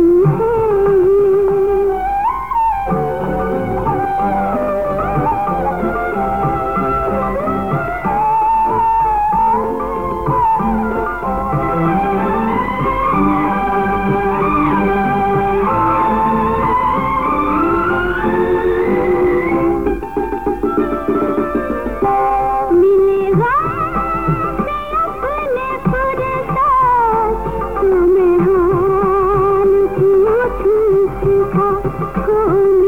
Mm-hmm. को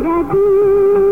मेरा दिल